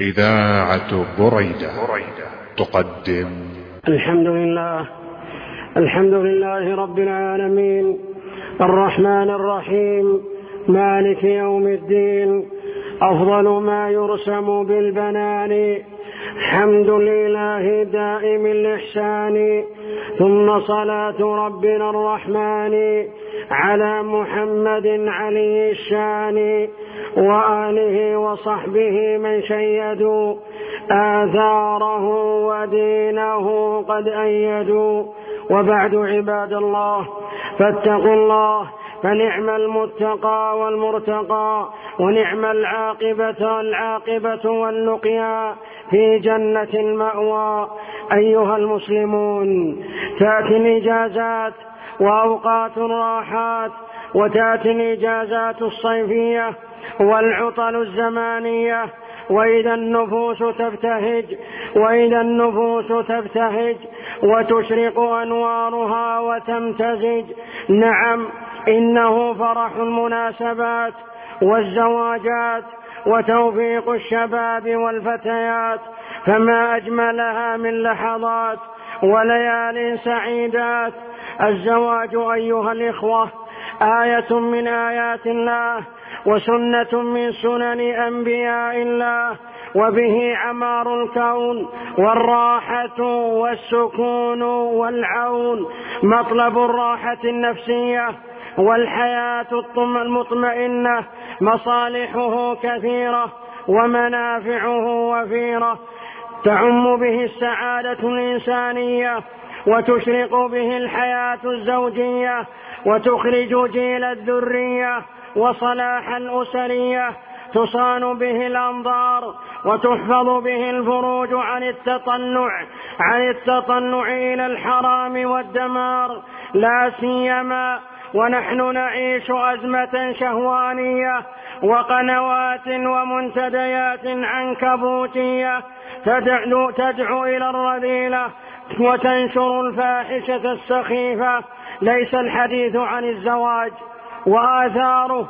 إذاعة بريدة تقدم. الحمد لله الحمد لله رب العالمين الرحمن الرحيم مالك يوم الدين أفضل ما يرسم بالبنان حمد لله دائم الإحسان ثم صلاة ربنا الرحمن على محمد علي الشان وآله وصحبه من شيدوا آثاره ودينه قد أيدوا. وبعد عباد الله فاتقوا الله فنعم المتقى والمرتقى ونعم العاقبة العاقبة واللقيا في جنة المأوى. أيها المسلمون تأتي الإجازات وأوقات الراحات وتأتي الإجازات الصيفية والعطل الزمانية. وإذا النفوس تبتهج وإذا النفوس تبتهج وتشرق أنوارها وتمتزج. نعم إنه فرح المناسبات والزواجات وتوفيق الشباب والفتيات فما أجملها من لحظات وليال سعيدات. الزواج أيها الإخوة آية من آيات الله وسنة من سنن أنبياء الله وبه عمار الكون والراحة والسكون والعون. مطلب الراحة النفسية والحياة المطمئنة مصالحه كثيرة ومنافعه وفيرة. تعم به السعادة الإنسانية وتشرق به الحياة الزوجية وتخرج جيل الذرية وصلاح الأسرية. تصان به الأنظار وتحفظ به الفروج عن التطلع عن التطلع إلى الحرام والدمار. لا سيما ونحن نعيش أزمة شهوانية وقنوات ومنتديات عنكبوتية تدعو, تدعو إلى الرذيلة وتنشر الفاحشة السخيفة. ليس الحديث عن الزواج وآثاره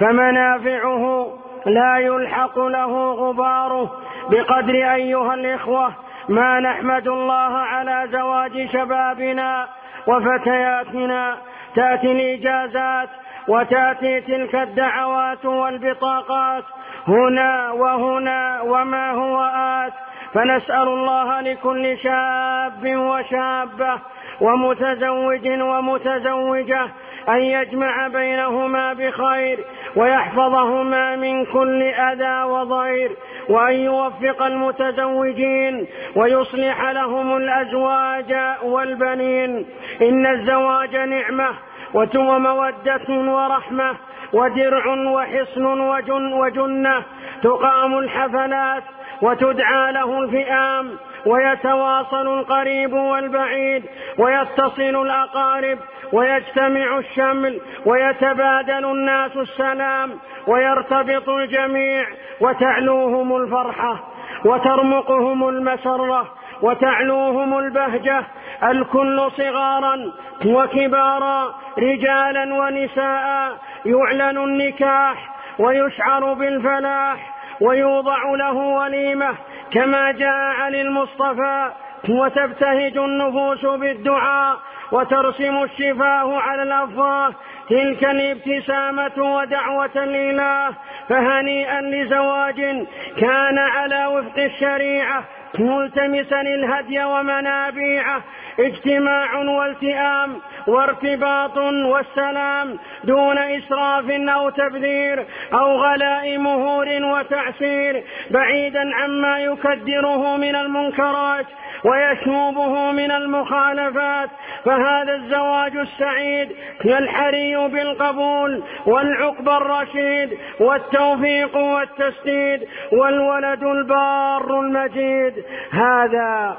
فمنافعه لا يلحق له غباره. بقدر أيها الإخوة ما نحمد الله على زواج شبابنا وفتياتنا تأتي الإجازات وتأتي تلك الدعوات والبطاقات هنا وهنا وما هو آت. فنسأل الله لكل شاب وشابة ومتزوج ومتزوجة أن يجمع بينهما بخير ويحفظهما من كل أذى وضير وأن يوفق المتزوجين ويصلح لهم الأزواج والبنين. إن الزواج نعمة ومودة ورحمة ودرع وحصن وجن وجنة. تقام الحفلات وتدعى له الفئام. ويتواصل القريب والبعيد ويتصل الأقارب ويجتمع الشمل ويتبادل الناس السلام ويرتبط الجميع وتعلوهم الفرحة وترمقهم المسرة وتعلوهم البهجة الكل صغارا وكبارا رجالا ونساء يعلن النكاح ويشعر بالفلاح ويوضع له وليمة كما جاء عن المصطفى وتبتهج النفوس بالدعاء وترسم الشفاه على الافواه تلك الابتسامة ودعوة الاله فهنيئا لزواج كان على وفق الشريعة ملتمسا الهدي ومنابيعه اجتماع والتئام وارتباط والسلام دون إسراف أو تبذير أو غلاء مهور وتعسير بعيدا عما يكدره من المنكرات ويشوبه من المخالفات. فهذا الزواج السعيد الحري بالقبول والعقب الرشيد والتوفيق والتسديد والولد البار المجيد. هذا.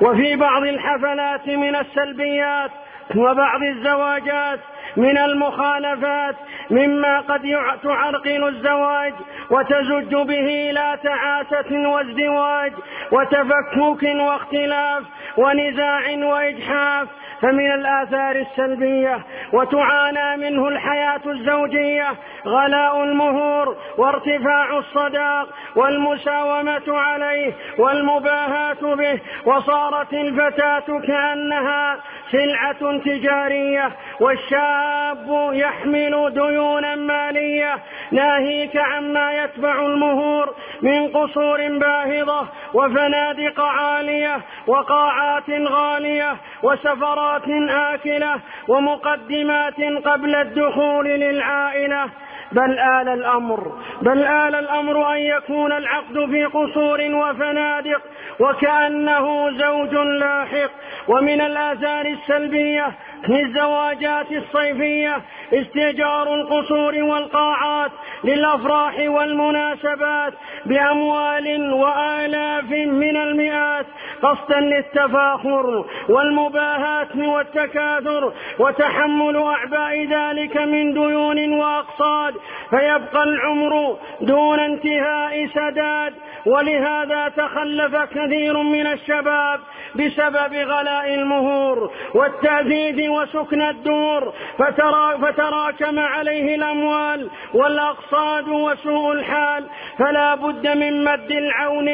وفي بعض الحفلات من السلبيات وبعض الزواجات من المخالفات مما قد تعرقل الزواج وتزج به إلى تعاسة وازدواج وتفكك واختلاف ونزاع وإجحاف فمن الآثار السلبية وتعانى منه الحياة الزوجية غلاء المهور وارتفاع الصداق والمساومة عليه والمباهاة به وصارت الفتاة كأنها سلعة تجارية والشاب يحمل ديونا مالية. ناهيك عما يتبع المهور من قصور باهظة وفنادق عالية وقاعات غالية وسفرات آكلة ومقدمات قبل الدخول للعائلة. بل آل الأمر بل آل الأمر أن يكون العقد في قصور وفنادق وكأنه زوج لاحق. ومن الآثار السلبية في الزواجات الصيفية استئجار القصور والقاعات للأفراح والمناسبات بأموال وآلاف من المئات قصدا للتفاخر والمباهاة والتكاثر وتحمل أعباء ذلك من ديون وأقصاد. فيبقى العمر دون انتهاء سداد ولهذا تخلف كثير من الشباب بسبب غلاء المهور والتأذيذ وسكن الدور فترا فتراكم عليه الأموال والأقصاد وسوء الحال. فلا بد من مد العون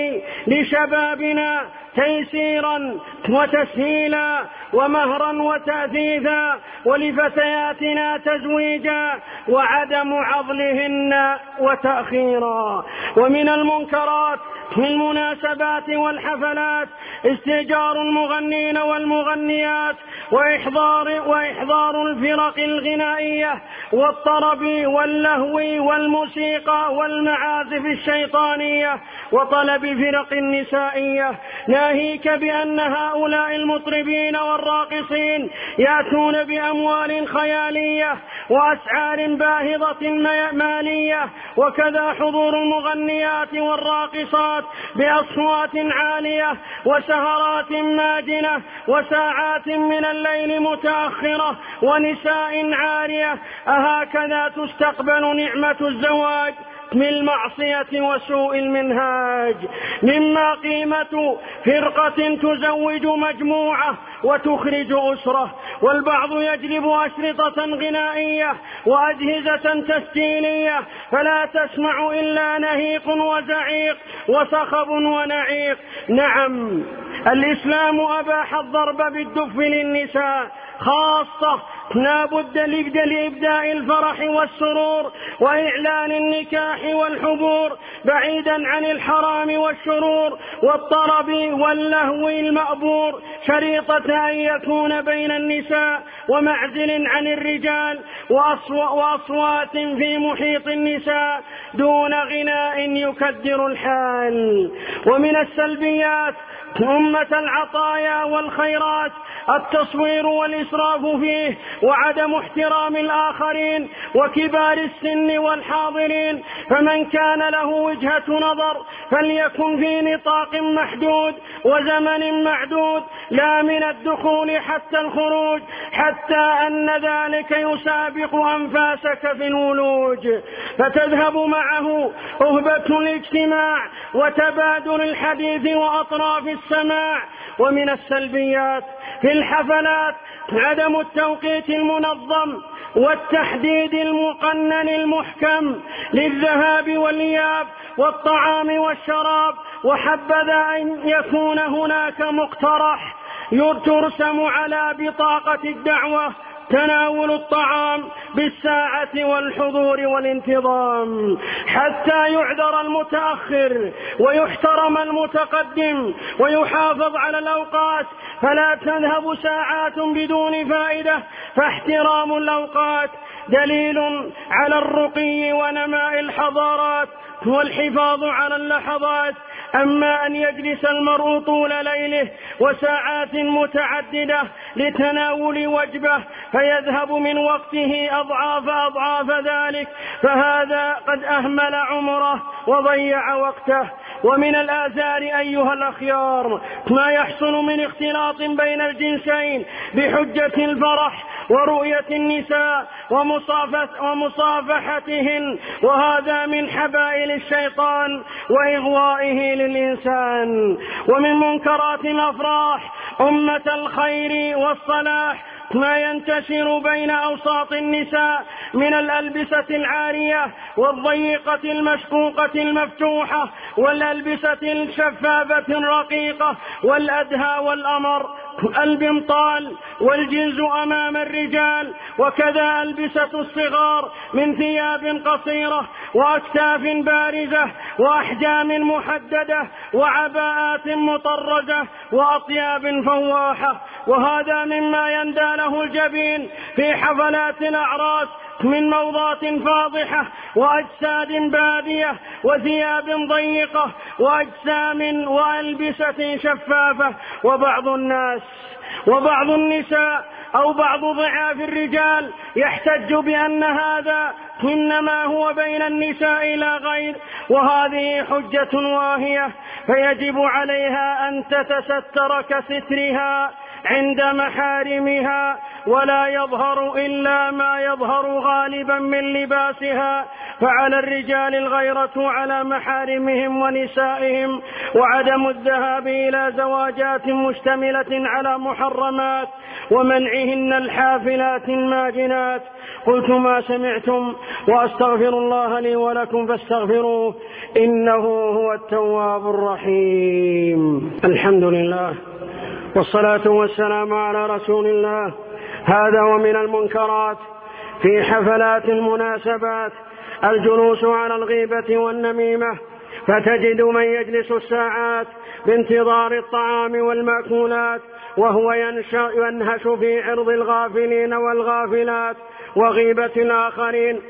لشبابنا تيسيرا وتسهيلا ومهرا وتأثيثا ولفتياتنا تزويجا وعدم عضلهن وتأخيرا. ومن المنكرات في المناسبات والحفلات استئجار المغنين والمغنيات وإحضار وإحضار الفرق الغنائية والطرب واللهو والموسيقى والمعازف الشيطانية وطلب فرق نسائية ناهيك بأن هؤلاء المطربين والراقصين يأتون بأموال خيالية وأسعار باهظة مالية وكذا حضور المغنيات والراقصات بأصوات عالية وسهرات ماجنة وساعات من الليل متأخرة ونساء عارية. أهكذا تستقبل نعمة الزواج. من المعصية وسوء المنهاج مما قيمة فرقة تزوج مجموعة وتخرج أسرة والبعض يجلب أشرطة غنائية وأجهزة تسجيلية فلا تسمع إلا نهيق وزعيق وصخب ونعيق. نعم الإسلام أباح الضرب بالدف للنساء خاصة لا بد لإبداء الفرح والسرور وإعلان النكاح والحبور بعيدا عن الحرام والشرور والطرب واللهو المأبور شريطة أن يكون بين النساء ومعزل عن الرجال وأصوات في محيط النساء دون غناء يكدر الحال. ومن السلبيات أمة العطايا والخيرات التصوير والإسراف فيه وعدم احترام الآخرين وكبار السن والحاضرين. فمن كان له وجهة نظر فليكن في نطاق محدود وزمن معدود لا من الدخول حتى الخروج حتى أن ذلك يسابق أنفاسك في الولوج فتذهب معه أهبة الاجتماع وتبادل الحديث وأطراف السماع. ومن السلبيات في الحفلات عدم التوقيت المنظم والتحديد المقنن المحكم للذهاب والإياب والطعام والشراب. وحبذا أن يكون هناك مقترح ترسم على بطاقة الدعوة تناول الطعام بالساعة والحضور والانتظام حتى يعذر المتأخر ويحترم المتقدم ويحافظ على الأوقات. فلا تذهب ساعات بدون فائدة فاحترام الأوقات دليل على الرقي ونماء الحضارات والحفاظ على اللحظات. أما أن يجلس المرء طول ليله وساعات متعددة لتناول وجبة فيذهب من وقته أضعاف أضعاف ذلك فهذا قد أهمل عمره وضيع وقته. ومن الآثار أيها الأخيار ما يحصل من اختلاط بين الجنسين بحجة الفرح ورؤية النساء ومصافحتهن وهذا من حبائل الشيطان وإغوائه للإنسان. ومن منكرات الأفراح أمة الخير والصلاح ما ينتشر بين أوساط النساء من الألبسة العارية والضيقة المشقوقة المفتوحة والألبسة الشفافة الرقيقة والأدهى والأمر البنطال والجنز أمام الرجال وكذا ألبسة الصغار من ثياب قصيرة وأكتاف بارزة وأحجام محددة وعباءات مطرزة وأطياب فواحة وهذا مما يندى له الجبين في حفلات الأعراس من موضات فاضحة وأجساد بادية وثياب ضيقة وأجسام وألبسة شفافة وبعض الناس وبعض النساء أو بعض ضعاف الرجال يحتج بأن هذا إنما هو بين النساء لا غير وهذه حجة واهية فيجب عليها أن تتستر كسترها عند محارمها ولا يظهر إلا ما يظهر غالبا من لباسها. فعلى الرجال الغيرة على محارمهم ونسائهم وعدم الذهاب إلى زواجات مشتملة على محرمات ومنعهن الحافلات الماجنات. قلت ما سمعتم وأستغفر الله لي ولكم فاستغفروه إنه هو التواب الرحيم. الحمد لله. والصلاة والسلام على رسول الله. هذا ومن المنكرات في حفلات المناسبات الجلوس على الغيبة والنميمة. فتجد من يجلس الساعات بانتظار الطعام والمأكولات وهو ينهش في عرض الغافلين والغافلات وغيبة الآخرين.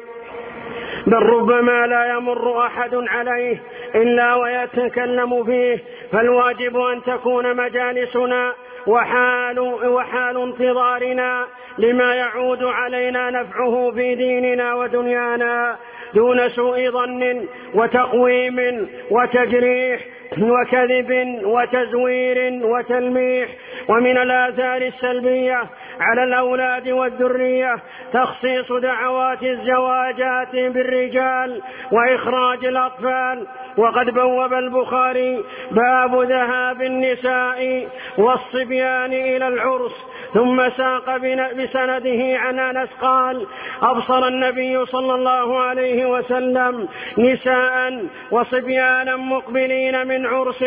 بل ربما لا يمر أحد عليه إلا ويتكلم فيه فالواجب أن تكون مجالسنا وحال, وحال انتظارنا لما يعود علينا نفعه في ديننا ودنيانا دون سوء ظن وتقويم وتجريح وكذب وتزوير وتلميح. ومن الآثار السلبية على الأولاد والذرية تخصيص دعوات الزواجات بالرجال وإخراج الأطفال. وقد بوب البخاري باب ذهاب النساء والصبيان إلى العرس ثم ساق بسنده عن أنس قال أبصر النبي صلى الله عليه وسلم نساء وصبيانا مقبلين من عرس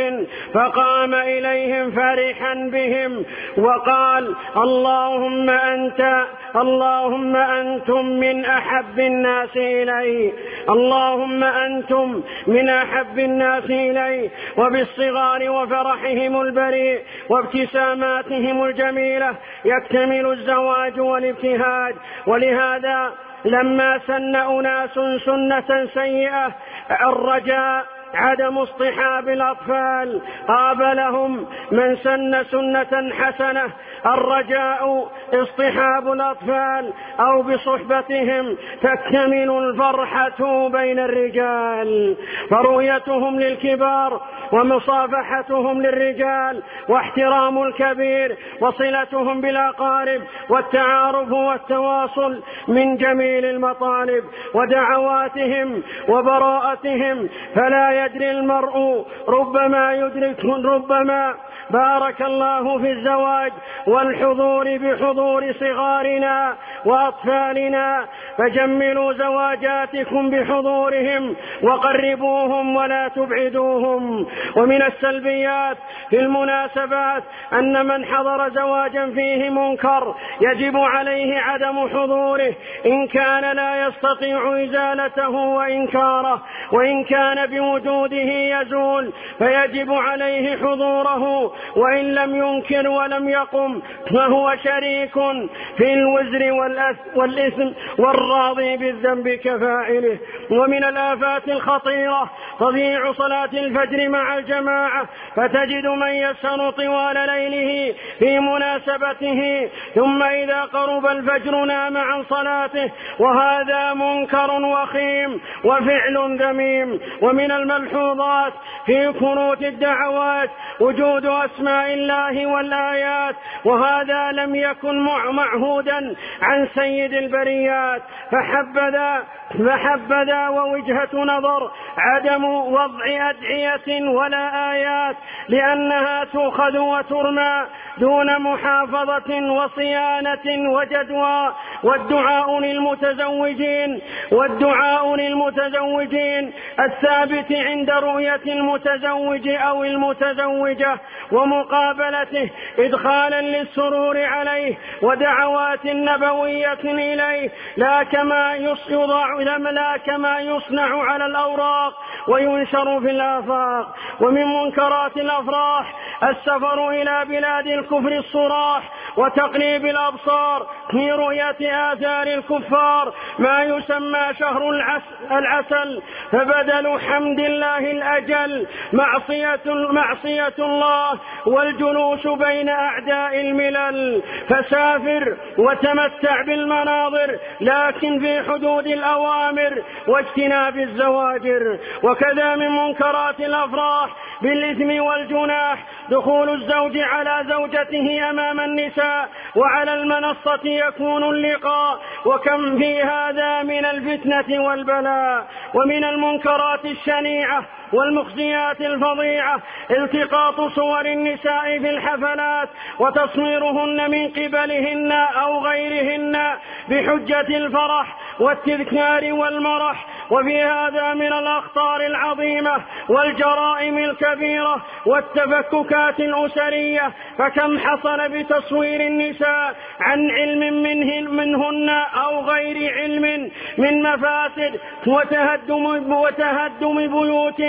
فقام إليهم فرحا بهم وقال اللهم أنت اللهم أنتم من أحب الناس إلي. اللهم أنتم من أحب الناس إلي. وبالصغار وفرحهم البريء وابتساماتهم الجميلة يكتمل الزواج والابتهاج. ولهذا لما سن أناس سنة سيئة الرجاء عدم اصطحاب الأطفال قابلهم من سن سنة حسنة الرجاء اصطحاب الأطفال أو بصحبتهم تكتمل الفرحة بين الرجال. فرؤيتهم للكبار ومصافحتهم للرجال واحترام الكبير وصلتهم بالأقارب والتعارف والتواصل من جميل المطالب ودعواتهم وبراءتهم فلا يدري المرء ربما يدرك ربما بارك الله في الزواج والحضور بحضور صغارنا وأطفالنا. فجملوا زواجاتكم بحضورهم وقربوهم ولا تبعدوهم. ومن السلبيات في المناسبات أن من حضر زواجا فيه منكر يجب عليه عدم حضوره. إن كان لا يستطيع إزالته وإنكاره وإن كان بوجوده يزول فيجب عليه حضوره. وإن لم ينكر ولم يقم فهو شريك في الوزر والإثم والراضي بالذنب كفاعله. ومن الآفات الخطيرة تضييع صلاة الفجر مع الجماعة. فتجد من يسهر طوال ليله في مناسبته ثم إذا قرب الفجر نام عن صلاته. وهذا منكر وخيم وفعل ذميم. ومن الملحوظات في كروت الدعوات وجود أسماء الله والآيات وهذا لم يكن معهودا عن سيد البريات. فحبذا فحبذا ووجهة نظر عدم وضع أدعية ولا آيات لأنها تؤخذ وترمى دون محافظة وصيانة وجدوى. والدعاء للمتزوجين والدعاء للمتزوجين الثابت عند رؤية المتزوج أو المتزوجة ومقابلته إدخالا للسرور عليه ودعوات نبوية إليه لا كما يوضع لا كما يصنع على الأوراق وينشر في الآفاق. ومن منكرات الأفراح السفر إلى بلاد الكفر الصراح وتقليب الأبصار في رؤية آثار الكفار. ما يسمى شهر العسل فبدل حمد الله الأجل معصية معصية الله والجلوس بين أعداء الملل. فسافر وتمتع بالمناظر لكن في حدود الأوامر واجتناب الزواجر. وكذا من منكرات الأفراح بالإثم والجناح دخول الزوج على زوجته أمام النساء وعلى المنصة يكون اللقاء. وكم في هذا من الفتنة والبلاء ومن المنكرات الشنيعة. والمخزيات الفظيعة التقاط صور النساء في الحفلات وتصويرهن من قبلهن أو غيرهن بحجة الفرح والتذكار والمرح. وفي هذا من الأخطار العظيمة والجرائم الكبيرة والتفككات الأسرية فكم حصل بتصوير النساء عن علم منهن, منهن أو غير علم من مفاسد وتهدم, وتهدم بيوت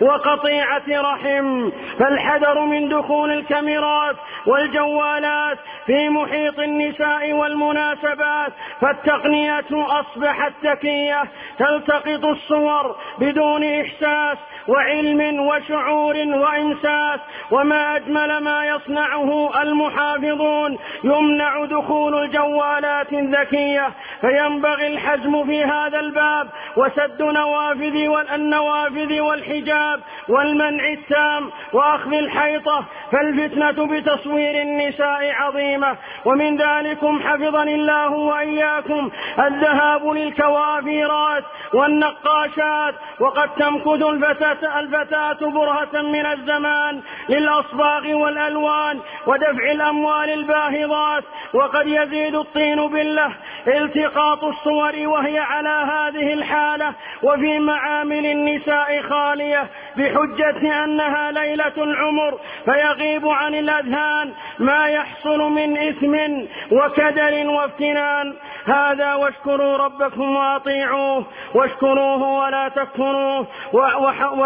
وقطيعة رحم فالحذر من دخول الكاميرات والجوالات في محيط النساء والمناسبات فالتقنية أصبحت ذكية تلتقط الصور بدون إحساس وعلم وشعور وإمساس وما أجمل ما يصنعه المحافظون. يمنع دخول الجوالات الذكية فينبغي الحزم في هذا الباب وسد نوافذ والنوافذ والحجاب والمنع التام وأخذ الحيطة. فالفتنة بتصوير النساء عظيمة. ومن ذلكم حفظني الله وإياكم الذهاب للكوافيرات والنقاشات وقد تمكث الفتاة, الفتاة برهة من الزمان للأصباغ والألوان ودفع الأموال الباهظات وقد يزيد الطين بالله التقاط الصور وهي على هذه الحالة وفي معامل النساء خالية بحجة أنها ليلة العمر فيغيب عن الأذهان ما يحصل من إثم وكدر وافتنان. هذا واشكروا ربكم وأطيعوه واشكروه ولا تكفروه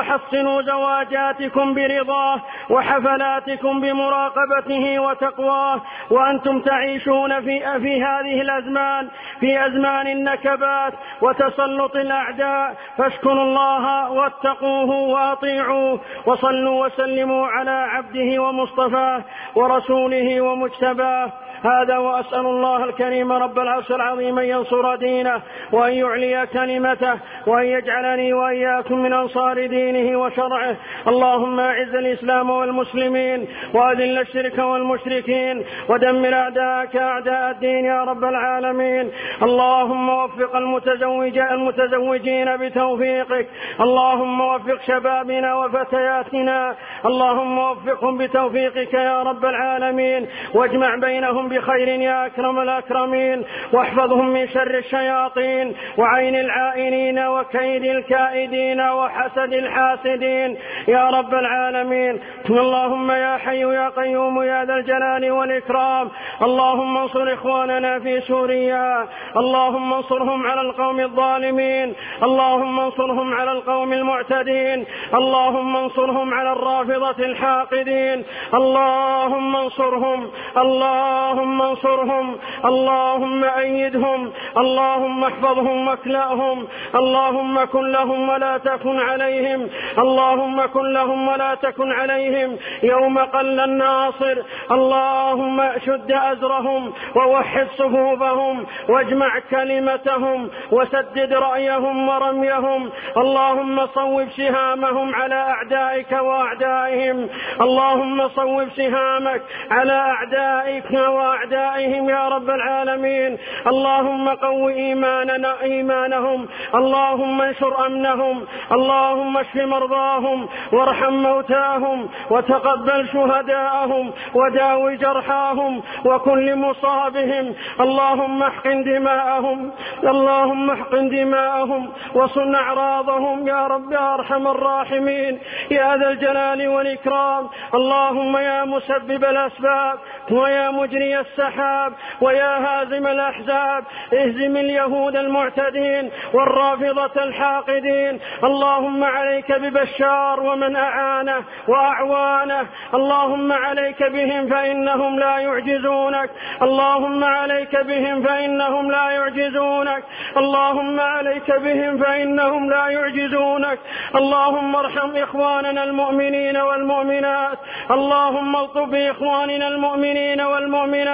وحصنوا زواجاتكم برضاه وحفلاتكم بمراقبته وتقواه وأنتم تعيشون في, في هذه الأزمان في أزمان النكبات وتسلط الأعداء. فاشكروا الله واتقوه وأطيعوه وصلوا وسلموا على عبده ومصطفاه ورسوله ومجتباه. هذا وأسأل الله الكريم رب العرش العظيم أن ينصر دينه وأن يعلي كلمته وأن يجعلني وإياكم من أنصار دينه وشرعه. اللهم أعز الإسلام والمسلمين وأذل الشرك والمشركين ودمر أعداءك أعداء الدين يا رب العالمين. اللهم وفق المتزوج المتزوجين بتوفيقك. اللهم وفق شبابنا وفتياتنا. اللهم وفقهم بتوفيقك يا رب العالمين. واجمع بينهم بخير يا أكرم الأكرمين واحفظهم من شر الشياطين وعين العائنين وكيد الكائدين وحسد الحاسدين. يا رب العالمين اللهم يا حي يا قيوم يا ذا الجلال والإكرام. اللهم انصر إخواننا في سوريا. اللهم انصرهم على القوم الظالمين. اللهم انصرهم على القوم المعتدين. اللهم انصرهم على الرافضة الحاقدين. اللهم انصرهم. اللهم انصرهم اللهم أيدهم اللهم احفظهم واكلأهم اللهم كن لهم ولا تكن عليهم اللهم كن لهم ولا تكن عليهم. يوم قل الناصر اللهم شد أزرهم ووحد صفوفهم واجمع كلمتهم وسدد رأيهم ورميهم. اللهم صوب سهامهم على أعدائك وأعدائهم. اللهم صوب سهامك على أعدائك وأعدائهم يا رب العالمين. اللهم قو إيماننا إيمانهم. اللهم انشر أمنهم. اللهم اشف مرضاهم. وارحم موتاهم. وتقبل شهداءهم. وداوي جرحاهم. وكل مصابهم. اللهم احقن دماءهم. اللهم احقن دماءهم. وصن أعراضهم. يا رب أرحم الراحمين. يا ذا الجلال والإكرام. اللهم يا مسبب الأسباب. ويا مجري السحاب ويا هازم الأحزاب اهزم اليهود المعتدين والرافضة الحاقدين. اللهم عليك ببشار ومن أعانه وأعوانه. اللهم عليك بهم فإنهم لا يعجزونك. اللهم عليك بهم فإنهم لا يعجزونك. اللهم عليك بهم فإنهم لا يعجزونك. اللهم ارحم إخواننا المؤمنين والمؤمنات. اللهم الطف بإخواننا المؤمنين والمؤمنات.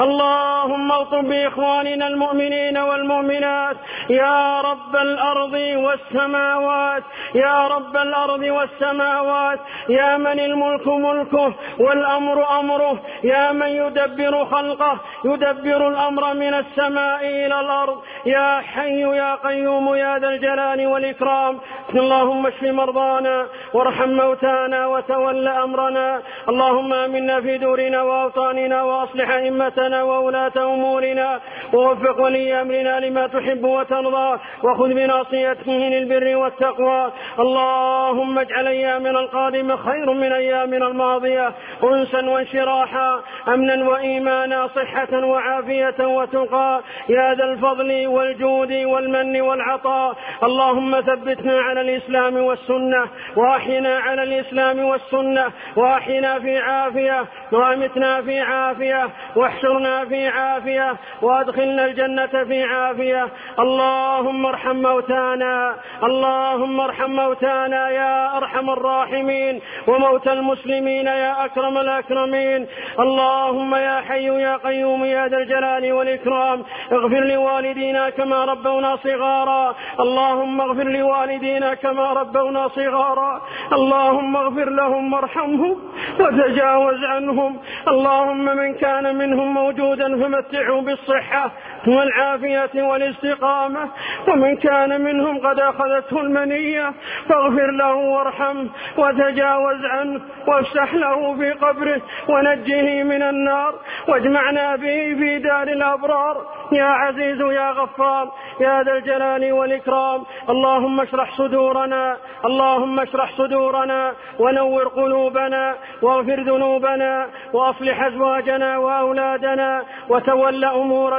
اللهم الطف بإخواننا المؤمنين والمؤمنات. يا رب الأرض والسماوات. يا رب الأرض والسماوات. يا من الملك ملكه والأمر أمره. يا من يدبر خلقه. يدبر الأمر من السماء إلى الأرض. يا حي يا قيوم يا ذا الجلال والإكرام. اللهم اشف مرضانا وارحم موتانا وتول أمرنا. اللهم آمنا في دورنا وأوطاننا وأصلح أئمتنا وولاة أمورنا ووفق ولي أمرنا لما تحب وترضى وخذ بناصيته للبر والتقوى. اللهم اجعل أيامنا القادمة خير من أيامنا الماضية. أنسا وانشراحا أمنا وإيمانا صحة وعافية وتقى. يا ذا الفضل والجود والمن والعطاء. اللهم ثبتنا على الإسلام والسنة وأحينا على الإسلام والسنة. وأحينا في عافية وأمتنا في عافية. واحشرنا في عافية وأدخلنا الجنة في عافية. اللهم ارحم موتانا اللهم ارحم موتانا يا أرحم الراحمين وموتى المسلمين يا أكرم الأكرمين. اللهم يا حي يا قيوم يا ذا الجلال والإكرام. اغفر لوالدينا كما ربونا صغارا. اللهم اغفر لوالدينا كما ربونا صغارا. اللهم اغفر لهم وارحمهم وتجاوز عنهم. اللهم من كان منهم موجودا فمتعه بالصحة. والعافية والاستقامة ومن كان منهم قد أخذته المنية فاغفر له وارحمه وتجاوز عنه وافسح له في قبره ونجه من النار واجمعنا به في دار الأبرار. يا عزيز يا غفار يا ذا الجلال والإكرام اللهم اشرح صدورنا اللهم اشرح صدورنا ونور قلوبنا واغفر ذنوبنا وأصلح أزواجنا وأولادنا وتول أمور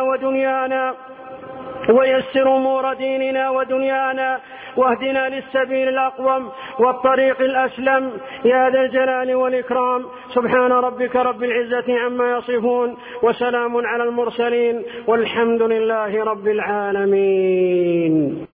ودنيانا ويسر أمور ديننا ودنيانا واهدنا للسبيل الأقوم والطريق الأسلم. يا ذا الجلال والإكرام. سبحان ربك رب العزة عما يصفون وسلام على المرسلين والحمد لله رب العالمين.